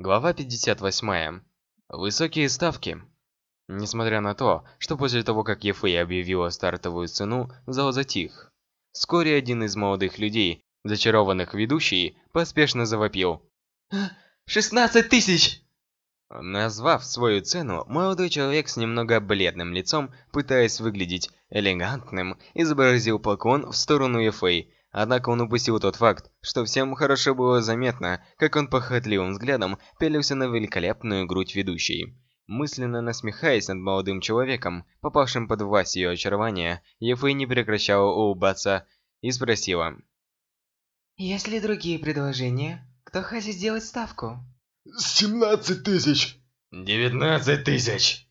Глава 58. Высокие ставки. Несмотря на то, что после того, как Ефэй объявила стартовую цену, зал затих. Вскоре один из молодых людей, зачарованных ведущей, поспешно завопил. «16 тысяч!» Назвав свою цену, молодой человек с немного бледным лицом, пытаясь выглядеть элегантным, изобразил поклон в сторону Ефэй, Однако он упустил тот факт, что всем хорошо было заметно, как он похотливым взглядом пялился на великолепную грудь ведущей. Мысленно насмехаясь над молодым человеком, попавшим под власть ее очарования, Ефэй не прекращала улыбаться и спросила. «Есть ли другие предложения? Кто хочет сделать ставку?» «Семнадцать тысяч!» «Девятнадцать тысяч!»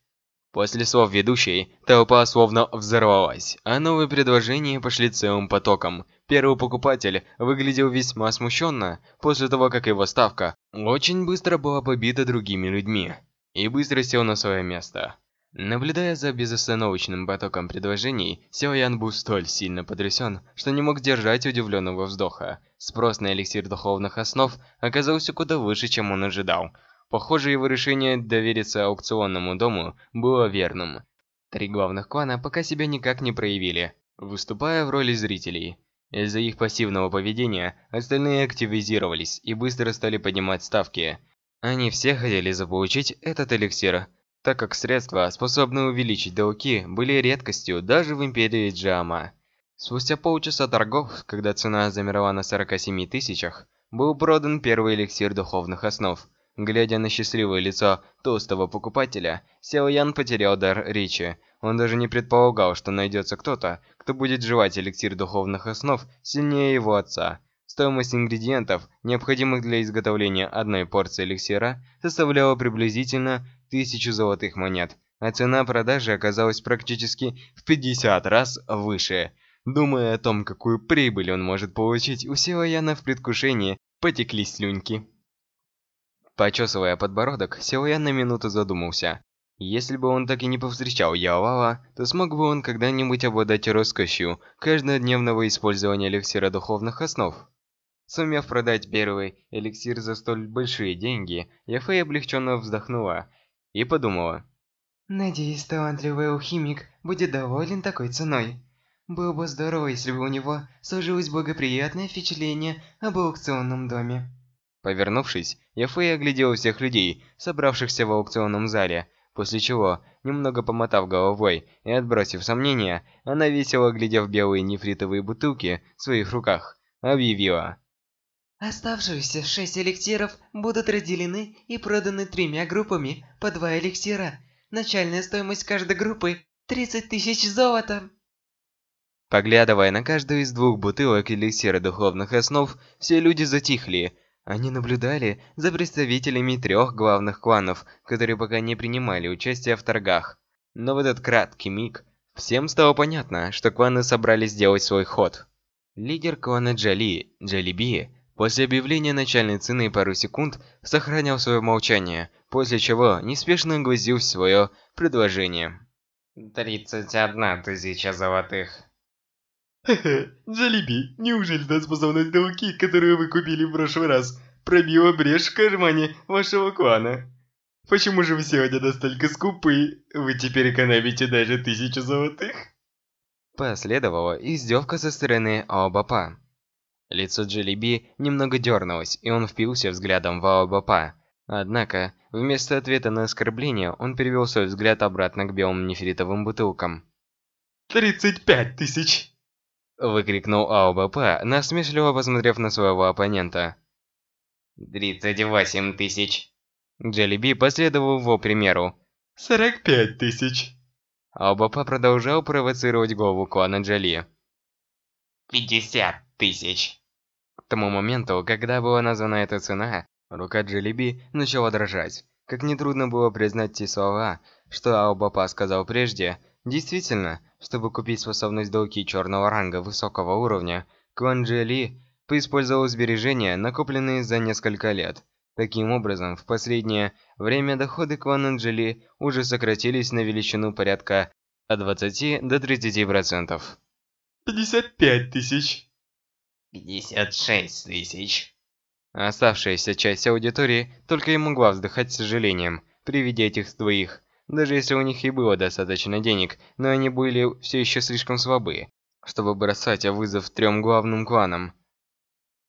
После слов ведущей, толпа словно взорвалась, а новые предложения пошли целым потоком. Первый покупатель выглядел весьма смущенно, после того, как его ставка очень быстро была побита другими людьми, и быстро сел на свое место. Наблюдая за безостановочным потоком предложений, Сяо Ян был столь сильно потрясен, что не мог держать удивленного вздоха. Спрос на эликсир духовных основ оказался куда выше, чем он ожидал. Похоже, его решение довериться аукционному дому было верным. Три главных клана пока себя никак не проявили, выступая в роли зрителей. Из-за их пассивного поведения, остальные активизировались и быстро стали поднимать ставки. Они все хотели заполучить этот эликсир, так как средства, способные увеличить долги, были редкостью даже в Империи Джама. Спустя полчаса торгов, когда цена замерла на 47 тысячах, был продан первый эликсир духовных основ – Глядя на счастливое лицо толстого покупателя, Сяо Ян потерял дар речи. Он даже не предполагал, что найдется кто-то, кто будет жевать эликсир духовных основ сильнее его отца. Стоимость ингредиентов, необходимых для изготовления одной порции эликсира, составляла приблизительно тысячу золотых монет, а цена продажи оказалась практически в 50 раз выше. Думая о том, какую прибыль он может получить, у Сяо Яна в предвкушении потекли слюньки. Почесывая подбородок, Силуян на минуту задумался. Если бы он так и не повстречал Ялала, то смог бы он когда-нибудь обладать роскошью каждодневного использования эликсира духовных основ. Сумев продать первый эликсир за столь большие деньги, Яфэй облегченно вздохнула и подумала. «Надеюсь, талантливый алхимик будет доволен такой ценой. Было бы здорово, если бы у него сложилось благоприятное впечатление об аукционном доме». Повернувшись, Яфэй оглядела всех людей, собравшихся в аукционном зале, после чего, немного помотав головой и отбросив сомнения, она весело глядев белые нефритовые бутылки в своих руках, объявила. Оставшиеся шесть эликсиров будут разделены и проданы тремя группами по два эликсира. Начальная стоимость каждой группы – 30 тысяч золота. Поглядывая на каждую из двух бутылок эликсира духовных основ, все люди затихли, они наблюдали за представителями трех главных кланов, которые пока не принимали участие в торгах. Но в этот краткий миг всем стало понятно, что кланы собрались сделать свой ход. Лидер клана Джали, Джалиби, после объявления начальной цены пару секунд сохранял свое молчание, после чего неспешно глазил свое предложение. «Тридцать одна тысяча золотых». Хе-хе, Джалиби, неужели та способность науки, которую вы купили в прошлый раз, пробила брешь в кармане вашего клана? Почему же вы сегодня настолько скупы? Вы теперь экономите даже тысячу золотых? Последовала издевка со стороны Аобапа. Лицо Джалиби немного дернулось, и он впился взглядом в Аобапа. Однако, вместо ответа на оскорбление, он перевел свой взгляд обратно к белым нефритовым бутылкам. «Тридцать пять тысяч!» Выкрикнул АОБП, насмешливо посмотрев на своего оппонента. «Тридцать восемь тысяч!» Джеллиби последовал его примеру. «Сорок пять тысяч!» АОБП продолжал провоцировать голову клана Джоли. «Пятьдесят тысяч!» К тому моменту, когда была названа эта цена, рука Джеллиби начала дрожать. Как нетрудно было признать те слова, что Аобапа сказал прежде, действительно, чтобы купить способность долги черного ранга высокого уровня, клан Джели поиспользовал сбережения, накопленные за несколько лет. Таким образом, в последнее время доходы клана Джели уже сократились на величину порядка от 20 до 30%. 55 тысяч. 56 тысяч. Оставшаяся часть аудитории только и могла вздыхать с сожалением при виде этих двоих. Даже если у них и было достаточно денег, но они были все еще слишком слабы, чтобы бросать вызов трем главным кланам.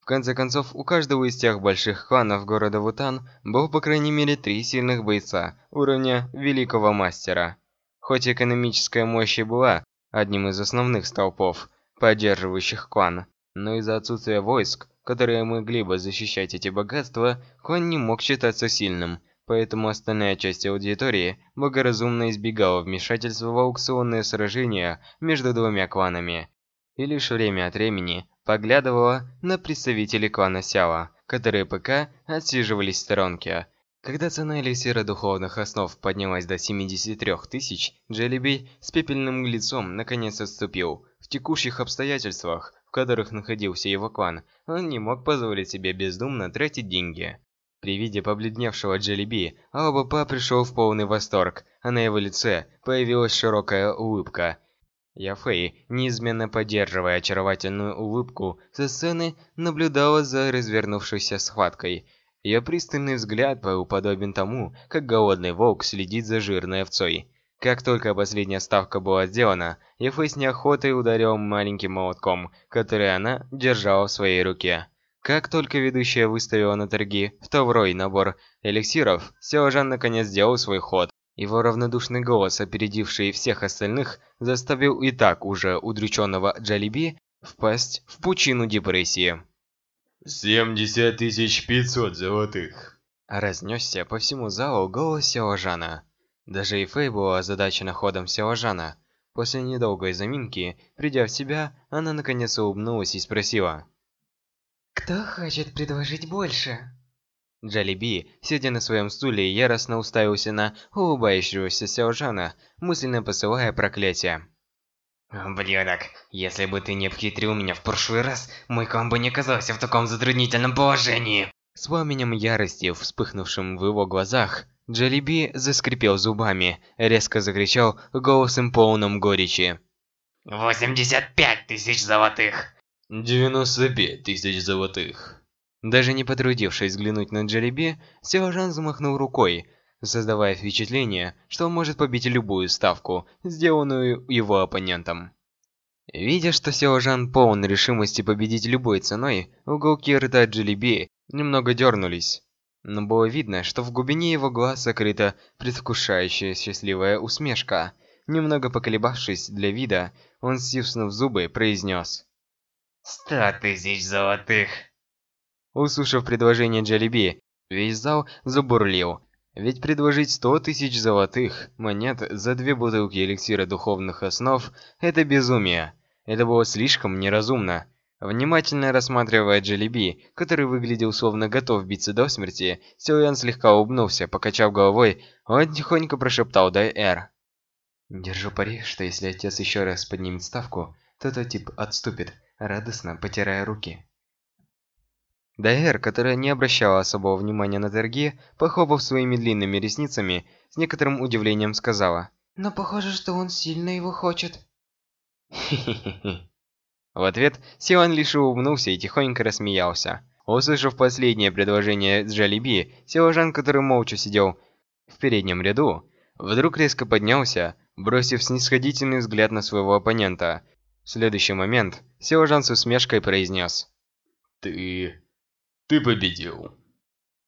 В конце концов, у каждого из тех больших кланов города Вутан был по крайней мере три сильных бойца уровня Великого Мастера. Хоть экономическая мощь и была одним из основных столпов, поддерживающих клан, но из-за отсутствия войск, которые могли бы защищать эти богатства, клан не мог считаться сильным, поэтому остальная часть аудитории благоразумно избегала вмешательства в аукционные сражения между двумя кланами. И лишь время от времени поглядывала на представителей клана Сяо, которые пока отсиживались в сторонке. Когда цена эликсира духовных основ поднялась до 73 тысяч, Джеллиби с пепельным лицом наконец отступил. В текущих обстоятельствах, в которых находился его клан, он не мог позволить себе бездумно тратить деньги. При виде побледневшего Джеллиби, Аобапа пришел в полный восторг, а на его лице появилась широкая улыбка – Яфэй, неизменно поддерживая очаровательную улыбку, со сцены наблюдала за развернувшейся схваткой. Ее пристальный взгляд был подобен тому, как голодный волк следит за жирной овцой. Как только последняя ставка была сделана, Яфэй с неохотой ударил маленьким молотком, который она держала в своей руке. Как только ведущая выставила на торги второй набор эликсиров, Сеожан наконец сделал свой ход. Его равнодушный голос, опередивший всех остальных, заставил и так уже удрученного Джалиби впасть в пучину депрессии. «Семьдесят тысяч пятьсот золотых!» Разнесся по всему залу голос Сяожана. Даже и Фэй была озадачена ходом Сяожана. После недолгой заминки, придя в себя, она наконец улыбнулась и спросила. Кто хочет предложить больше? Джалиби, сидя на своем стуле, яростно уставился на улыбающегося Сяожана, мысленно посылая проклятие. «Ублюдок, если бы ты не обхитрил меня в прошлый раз, мой бы не оказался в таком затруднительном положении!» С пламенем ярости, вспыхнувшим в его глазах, Джалиби заскрипел зубами, резко закричал голосом полным горечи. «85 тысяч золотых!» «95 тысяч золотых!» Даже не потрудившись взглянуть на Джалиби, Севажан замахнул рукой, создавая впечатление, что он может побить любую ставку, сделанную его оппонентом. Видя, что Севажан полон решимости победить любой ценой, уголки рта Джалиби немного дернулись. Но было видно, что в глубине его глаз сокрыта предвкушающая счастливая усмешка. Немного поколебавшись для вида, он, стиснув зубы, произнес. «Сто тысяч золотых!» Услышав предложение Джалиби, весь зал забурлил. Ведь предложить 100 тысяч золотых монет за две бутылки эликсира духовных основ – это безумие. Это было слишком неразумно. Внимательно рассматривая Джалиби, который выглядел словно готов биться до смерти, Силуян слегка улыбнулся, покачав головой, он тихонько прошептал «Дай Эр». «Держу пари, что если отец еще раз поднимет ставку, то тот тип отступит, радостно потирая руки». Дайер, которая не обращала особого внимания на торги, похлопав своими длинными ресницами, с некоторым удивлением сказала. «Но похоже, что он сильно его хочет». «Хе-хе-хе». В ответ Силан лишь улыбнулся и тихонько рассмеялся. Услышав последнее предложение Джалиби, Силажан, который молча сидел в переднем ряду, вдруг резко поднялся, бросив снисходительный взгляд на своего оппонента. В следующий момент Силажан с усмешкой произнес. «Ты... ты победил».